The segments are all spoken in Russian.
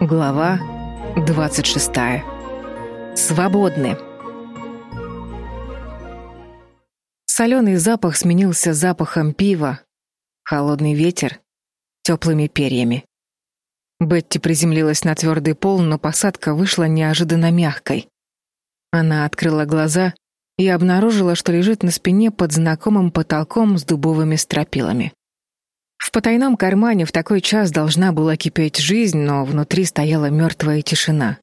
Глава 26. Свободны. Соленый запах сменился запахом пива, холодный ветер, теплыми перьями. Бетти приземлилась на твердый пол, но посадка вышла неожиданно мягкой. Она открыла глаза и обнаружила, что лежит на спине под знакомым потолком с дубовыми стропилами. В потайном кармане в такой час должна была кипеть жизнь, но внутри стояла мертвая тишина.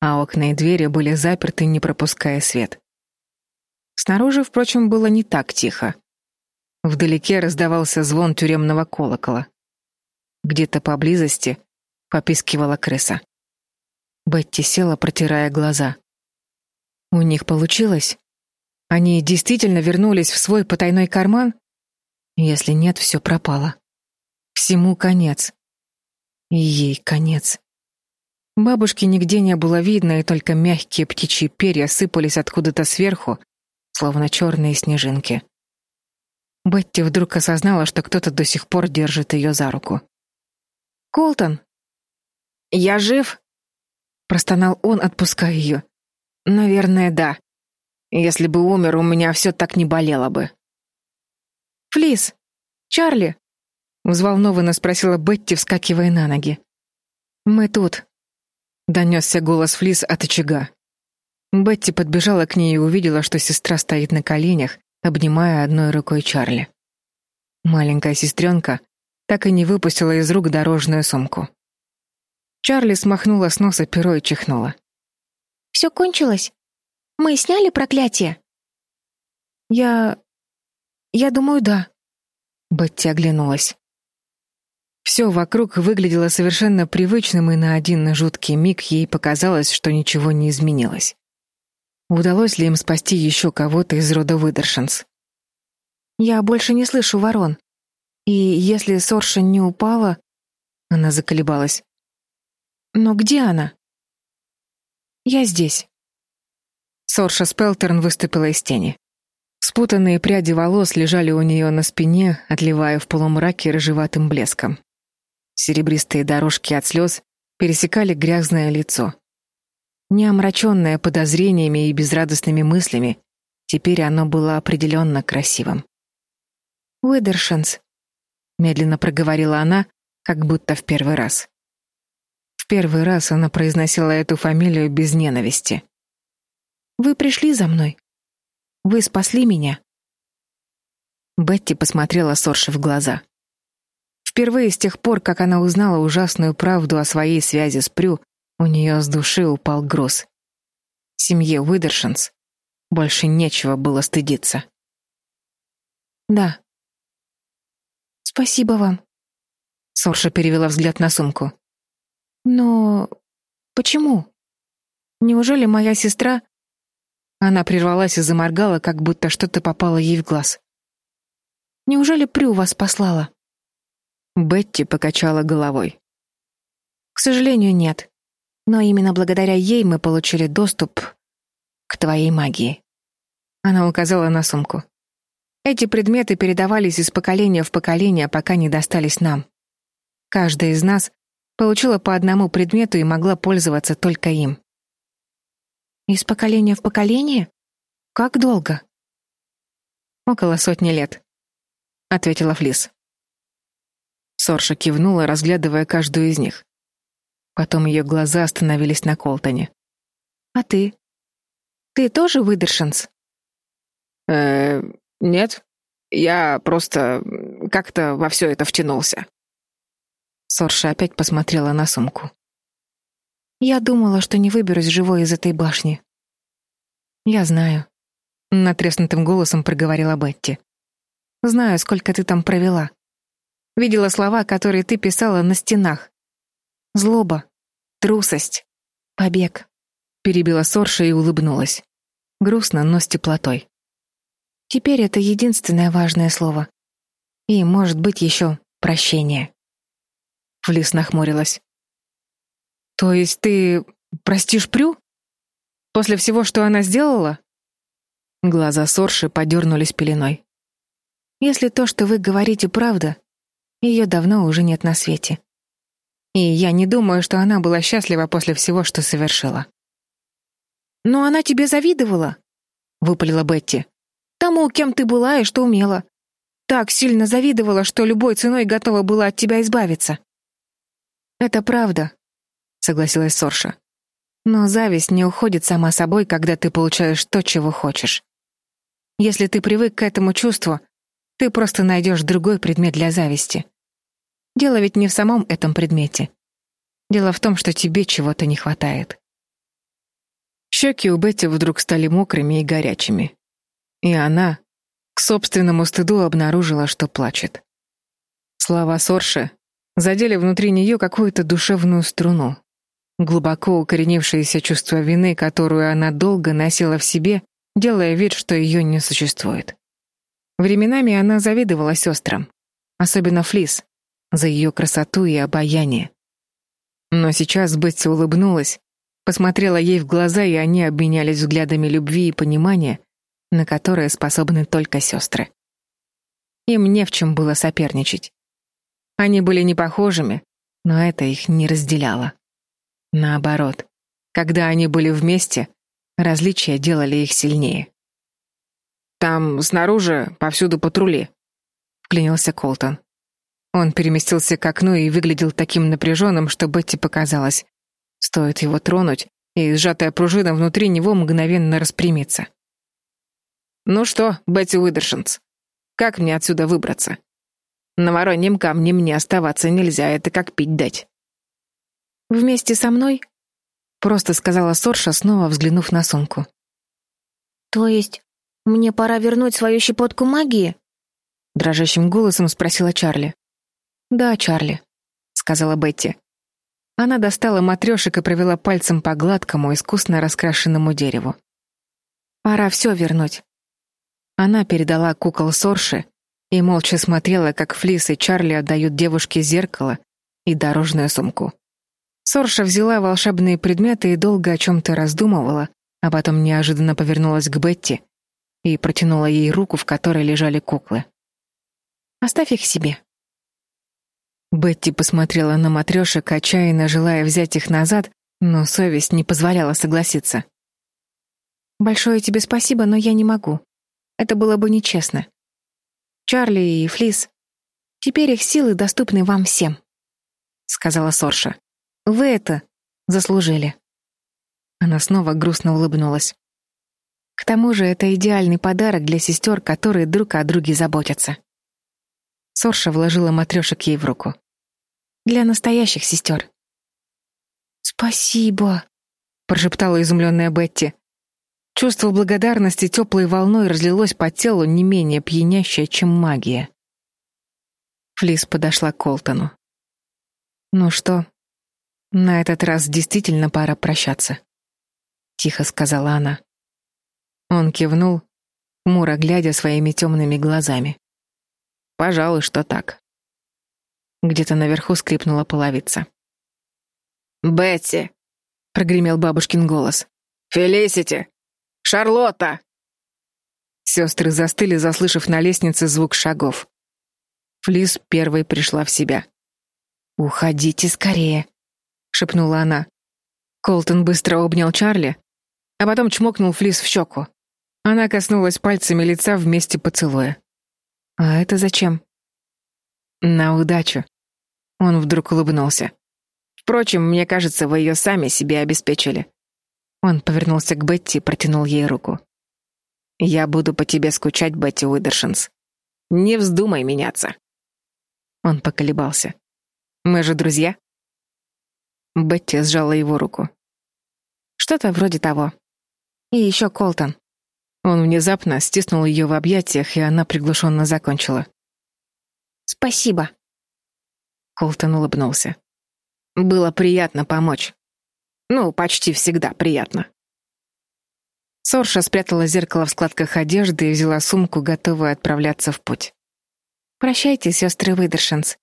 А окна и двери были заперты, не пропуская свет. Снаружи, впрочем, было не так тихо. Вдалеке раздавался звон тюремного колокола. Где-то поблизости попискивала крыса. Бетти села, протирая глаза. У них получилось? Они действительно вернулись в свой потайной карман? Если нет, все пропало. Всему конец. И ей конец. Бабушки нигде не было видно, и только мягкие птичьи перья сыпались откуда-то сверху, словно черные снежинки. Бетти вдруг осознала, что кто-то до сих пор держит ее за руку. «Колтон!» «Я жив?» — простонал он, отпуская ее. «Наверное, да. Если бы умер, у меня все так не болело бы». «Флис! Чарли!» — взволнованно спросила Бетти, вскакивая на ноги. «Мы тут», — донесся голос Флис от очага. Бетти подбежала к ней и увидела, что сестра стоит на коленях, обнимая одной рукой Чарли. Маленькая сестренка так и не выпустила из рук дорожную сумку. Чарли смахнула с носа перо и чихнула. «Все кончилось? Мы сняли проклятие?» «Я... «Я думаю, да». Бетти оглянулась. Все вокруг выглядело совершенно привычным, и на один жуткий миг ей показалось, что ничего не изменилось. Удалось ли им спасти еще кого-то из рода Выдершинс? «Я больше не слышу ворон. И если Сорша не упала...» Она заколебалась. «Но где она?» «Я здесь». Сорша Спелтерн выступила из тени. Спутанные пряди волос лежали у нее на спине, отливая в полумраке рыжеватым блеском. Серебристые дорожки от слез пересекали грязное лицо. Не омраченное подозрениями и безрадостными мыслями, теперь оно было определенно красивым. «Уидершенс», — медленно проговорила она, как будто в первый раз. В первый раз она произносила эту фамилию без ненависти. «Вы пришли за мной?» Вы спасли меня. Бетти посмотрела Сорше в глаза. Впервые с тех пор, как она узнала ужасную правду о своей связи с Прю, у нее с души упал груз. Семье Уидершинс больше нечего было стыдиться. Да. Спасибо вам. Сорша перевела взгляд на сумку. Но почему? Неужели моя сестра она прервалась и заморгала, как будто что-то попало ей в глаз. Неужели Прю вас послала? Бетти покачала головой. К сожалению, нет. Но именно благодаря ей мы получили доступ к твоей магии. Она указала на сумку. Эти предметы передавались из поколения в поколение, пока не достались нам. Каждая из нас получила по одному предмету и могла пользоваться только им. Из поколения в поколение? Как долго? Около сотни лет, ответила Флис. Сорша кивнула, разглядывая каждую из них. Потом ее глаза остановились на Колтоне. А ты? Ты тоже выдершенс? Э, нет. Я просто как-то во все это втянулся. Сорша опять посмотрела на сумку. Я думала, что не выберусь живой из этой башни. Я знаю, натреснутым голосом проговорила Бетти. Знаю, сколько ты там провела. Видела слова, которые ты писала на стенах. Злоба, трусость, побег. Перебила Сорша и улыбнулась. Грустно, но с теплотой. Теперь это единственное важное слово. И, может быть, еще прощение. Флис нахмурилась. То есть ты простишь Прю? После всего, что она сделала? Глаза Сорши подернулись пеленой. Если то, что вы говорите, правда, ее давно уже нет на свете. И я не думаю, что она была счастлива после всего, что совершила. «Но она тебе завидовала», — выпалила Бетти. «Тому, кем ты была и что умела. Так сильно завидовала, что любой ценой готова была от тебя избавиться». «Это правда», — согласилась Сорша. «Но зависть не уходит сама собой, когда ты получаешь то, чего хочешь. Если ты привык к этому чувству, ты просто найдешь другой предмет для зависти. Дело ведь не в самом этом предмете. Дело в том, что тебе чего-то не хватает. Щеки у Бетти вдруг стали мокрыми и горячими. И она, к собственному стыду, обнаружила, что плачет. Слова Сорши задели внутри нее какую-то душевную струну. Глубоко укоренившееся чувство вины, которую она долго носила в себе, делая вид, что ее не существует. Временами она завидовала сестрам, особенно Флис, за ее красоту и обаяние. Но сейчас Бетти улыбнулась, посмотрела ей в глаза, и они обменялись взглядами любви и понимания, на которые способны только сестры. Им не в чем было соперничать. Они были не похожими, но это их не разделяло. Наоборот, когда они были вместе, различия делали их сильнее. «Там, снаружи, повсюду патрули», — вклинился Колтон. Он переместился к окну и выглядел таким напряженным, что Бетти показалось. Стоит его тронуть, и сжатая пружина внутри него мгновенно распрямится. «Ну что, Бетти Уидершинс, как мне отсюда выбраться? На вороньем камне мне оставаться нельзя, это как пить дать». «Вместе со мной?» — просто сказала Сорша, снова взглянув на сумку. «То есть мне пора вернуть свою щепотку магии?» Дрожащим голосом спросила Чарли. «Да, Чарли», — сказала Бетти. Она достала матрешек и провела пальцем по гладкому, искусно раскрашенному дереву. «Пора все вернуть». Она передала кукол Сорше и молча смотрела, как Флис и Чарли отдают девушке зеркало и дорожную сумку. Сорша взяла волшебные предметы и долго о чем-то раздумывала, а потом неожиданно повернулась к Бетти и протянула ей руку, в которой лежали куклы. «Оставь их себе», Бетти посмотрела на матрешек, отчаянно желая взять их назад, но совесть не позволяла согласиться. «Большое тебе спасибо, но я не могу. Это было бы нечестно. Чарли и Флис, теперь их силы доступны вам всем», — сказала Сорша. «Вы это заслужили». Она снова грустно улыбнулась. К тому же это идеальный подарок для сестер, которые друг о друге заботятся. Сорша вложила матрешек ей в руку. «Для настоящих сестер». «Спасибо», — прошептала изумленная Бетти. Чувство благодарности теплой волной разлилось по телу не менее пьянящее, чем магия. Флис подошла к Колтону. «Ну что, на этот раз действительно пора прощаться», — тихо сказала она. Он кивнул, хмуро глядя своими темными глазами. Пожалуй, что так. Где-то наверху скрипнула половица. «Бетти!» — прогремел бабушкин голос. «Фелисити! Шарлотта!» Сестры застыли, заслышав на лестнице звук шагов. Флис первой пришла в себя. «Уходите скорее», — шепнула она. Колтон быстро обнял Чарли, а потом чмокнул Флис в щеку. Она коснулась пальцами лица вместе поцелуя. А это зачем? На удачу. Он вдруг улыбнулся. Впрочем, мне кажется, вы ее сами себе обеспечили. Он повернулся к Бетти и протянул ей руку. Я буду по тебе скучать, Бетти Уидершинс. Не вздумай меняться. Он поколебался. Мы же друзья. Бетти сжала его руку. Что-то вроде того. И еще Колтон. Он внезапно стиснул ее в объятиях, и она приглушенно закончила. «Спасибо». Колтон улыбнулся. «Было приятно помочь. Ну, почти всегда приятно». Сорша спрятала зеркало в складках одежды и взяла сумку, готовая отправляться в путь. «Прощайте, сестры Выдершинс.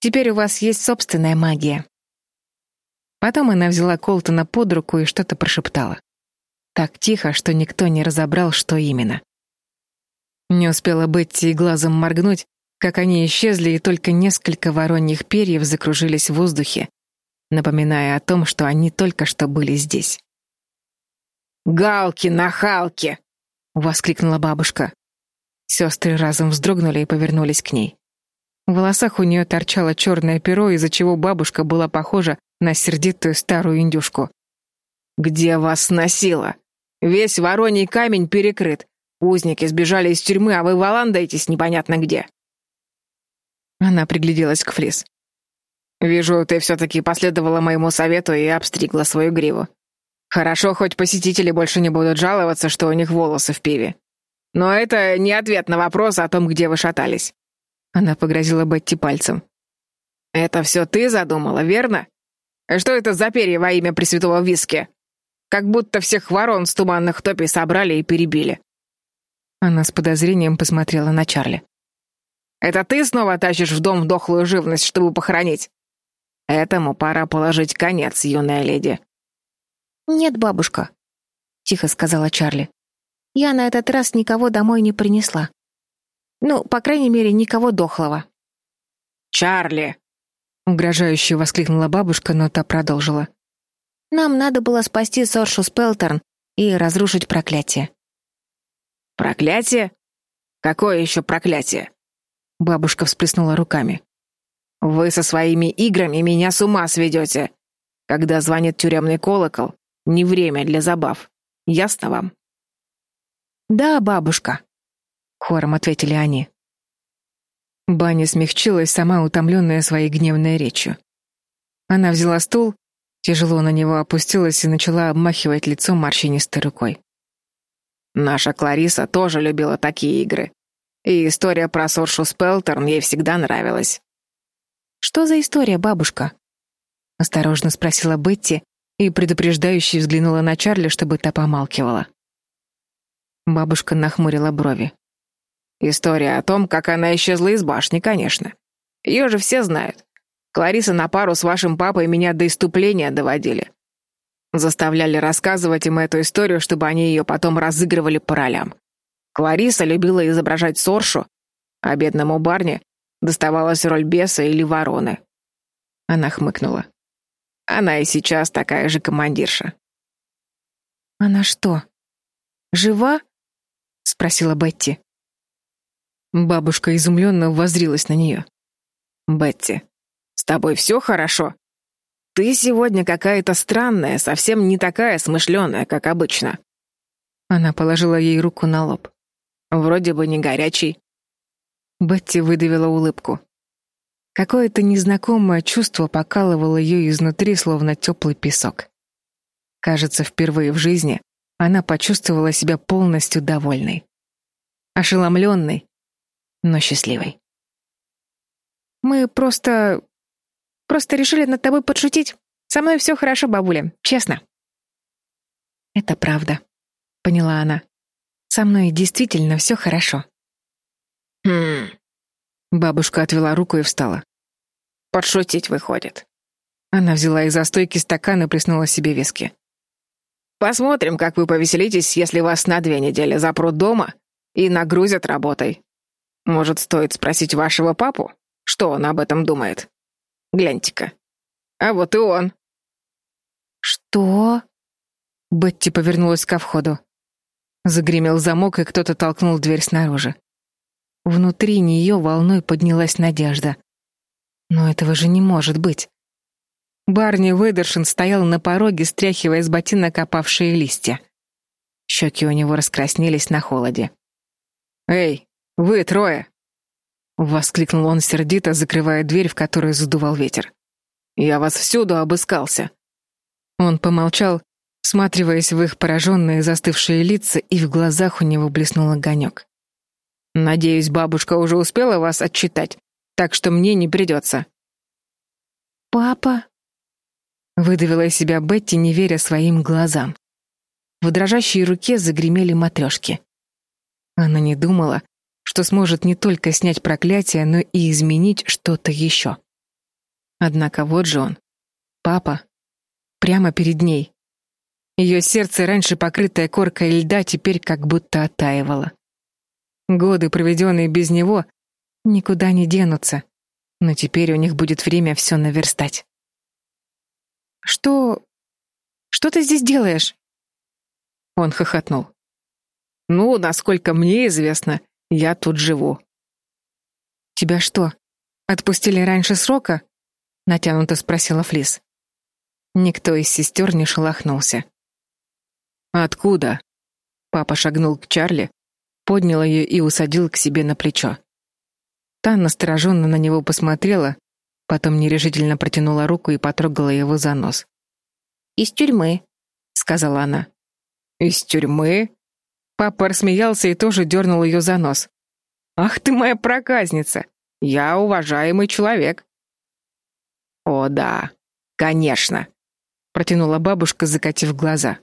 Теперь у вас есть собственная магия». Потом она взяла Колтона под руку и что-то прошептала. Так тихо, что никто не разобрал, что именно. Не успела Бетти и глазом моргнуть, как они исчезли, и только несколько вороньих перьев закружились в воздухе напоминая о том, что они только что были здесь. «Галки, нахалки!» — воскликнула бабушка. Сестры разом вздрогнули и повернулись к ней. В волосах у нее торчало черное перо, из-за чего бабушка была похожа на сердитую старую индюшку. «Где вас сносило? Весь вороний камень перекрыт. Узники сбежали из тюрьмы, а вы валандаетесь непонятно где». Она пригляделась к Флис. «Вижу, ты все-таки последовала моему совету и обстригла свою гриву. Хорошо, хоть посетители больше не будут жаловаться, что у них волосы в пиве. Но это не ответ на вопрос о том, где вы шатались». Она погрозила Бетти пальцем. «Это все ты задумала, верно? Что это за перья во имя Пресвятого Виски? Как будто всех ворон с туманных топий собрали и перебили». Она с подозрением посмотрела на Чарли. «Это ты снова тащишь в дом дохлую живность, чтобы похоронить? Этому пора положить конец, юная леди». «Нет, бабушка», — тихо сказала Чарли. «Я на этот раз никого домой не принесла. Ну, по крайней мере, никого дохлого». «Чарли!» — угрожающе воскликнула бабушка, но та продолжила. «Нам надо было спасти Соршу Спелтерн и разрушить проклятие». «Проклятие? Какое еще проклятие?» Бабушка всплеснула руками. «Вы со своими играми меня с ума сведете. Когда звонит тюремный колокол, не время для забав. Ясно вам? Да, бабушка, хором ответили они. Баня смягчилась, сама утомленная своей гневной речью. Она взяла стул, тяжело на него опустилась и начала обмахивать лицо морщинистой рукой. Наша Клариса тоже любила такие игры. И история про Соршу Спелтерн ей всегда нравилась. Что за история, бабушка? осторожно спросила Бетти, и предупреждающе взглянула на Чарли, чтобы та помалкивала. Бабушка нахмурила брови. История о том, как она исчезла из башни, конечно. Ее же все знают. Клариса на пару с вашим папой меня до иступления доводили. Заставляли рассказывать им эту историю, чтобы они ее потом разыгрывали по ролям. Клариса любила изображать Соршу, а бедному барне доставалась роль беса или вороны. Она хмыкнула. Она и сейчас такая же командирша. Она что, жива? спросила Бетти. Бабушка изумленно воззрилась на нее. Бетти, с тобой все хорошо? Ты сегодня какая-то странная, совсем не такая смышленая, как обычно. Она положила ей руку на лоб. Вроде бы не горячий. Бетти выдавила улыбку. Какое-то незнакомое чувство покалывало ее изнутри, словно теплый песок. Кажется, впервые в жизни она почувствовала себя полностью довольной. Ошеломленной, но счастливой. «Мы просто... просто решили над тобой подшутить. Со мной все хорошо, бабуля, честно». «Это правда», — поняла она. «Со мной действительно все хорошо». «Хм...» Бабушка отвела руку и встала. Подшутить выходит. Она взяла из-за стойки стакан и плеснула себе виски. Посмотрим, как вы повеселитесь, если вас на две недели запрут дома и нагрузят работой. Может, стоит спросить вашего папу, что он об этом думает? Гляньте-ка. А вот и он. Что? Бетти повернулась ко входу. Загремел замок, и кто-то толкнул дверь снаружи. Внутри нее волной поднялась надежда. Но этого же не может быть. Барни Уэдершин стоял на пороге, стряхивая с ботинок опавшие листья. Щеки у него раскраснелись на холоде. «Эй, вы трое!» Воскликнул он сердито, закрывая дверь, в которую задувал ветер. «Я вас всюду обыскался!» Он помолчал, всматриваясь в их пораженные застывшие лица, и в глазах у него блеснул огонек. «Надеюсь, бабушка уже успела вас отчитать, так что мне не придется». «Папа?» Выдавила из себя Бетти, не веря своим глазам. В дрожащей руке загремели матрешки. Она не думала, что сможет не только снять проклятие, но и изменить что-то еще. Однако вот же он, папа, прямо перед ней. Ее сердце, раньше покрытое коркой льда, теперь как будто оттаивало. Годы, проведенные без него, никуда не денутся. Но теперь у них будет время все наверстать. Что... Что ты здесь делаешь?» Он хохотнул. «Ну, насколько мне известно, я тут живу». «Тебя что, отпустили раньше срока?» — натянуто спросила Флис. Никто из сестер не шелохнулся. «Откуда?» Папа шагнул к Чарли, поднял ее и усадил к себе на плечо. Та настороженно на него посмотрела, потом нерешительно протянула руку и потрогала его за нос. «Из тюрьмы», — сказала она. «Из тюрьмы?» Папа рассмеялся и тоже дернул ее за нос. «Ах ты моя проказница! Я уважаемый человек!» «О, да, конечно!» — протянула бабушка, закатив глаза.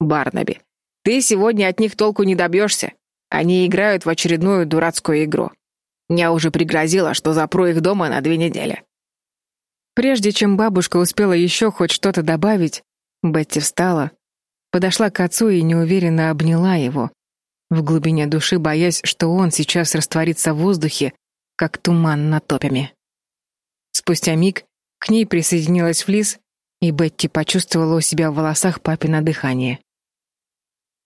«Барнаби, ты сегодня от них толку не добьешься. Они играют в очередную дурацкую игру. Я уже пригрозила, что запру их дома на две недели». Прежде чем бабушка успела еще хоть что-то добавить, Бетти встала, подошла к отцу и неуверенно обняла его, в глубине души боясь, что он сейчас растворится в воздухе, как туман над топями. Спустя миг к ней присоединилась Флис, и Бетти почувствовала у себя в волосах папино дыхание.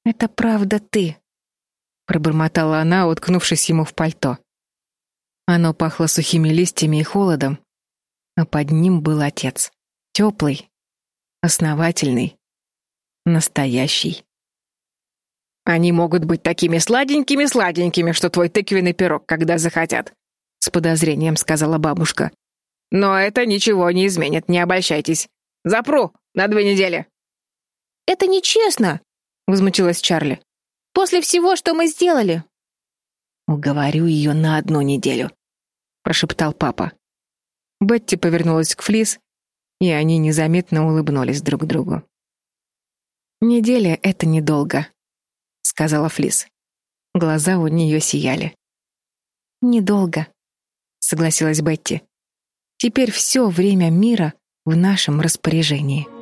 «Это правда ты», — пробормотала она, уткнувшись ему в пальто. Оно пахло сухими листьями и холодом, а под ним был отец. Теплый, основательный, настоящий. Они могут быть такими сладенькими-сладенькими, что твой тыквенный пирог, когда захотят, с подозрением сказала бабушка. Но это ничего не изменит, не обольщайтесь. Запру на две недели. Это нечестно, возмутилась Чарли. После всего, что мы сделали. Уговорю ее на одну неделю, прошептал папа. Бетти повернулась к Флис, и они незаметно улыбнулись друг другу. «Неделя — это недолго», — сказала Флис. Глаза у нее сияли. «Недолго», — согласилась Бетти. «Теперь все время мира в нашем распоряжении».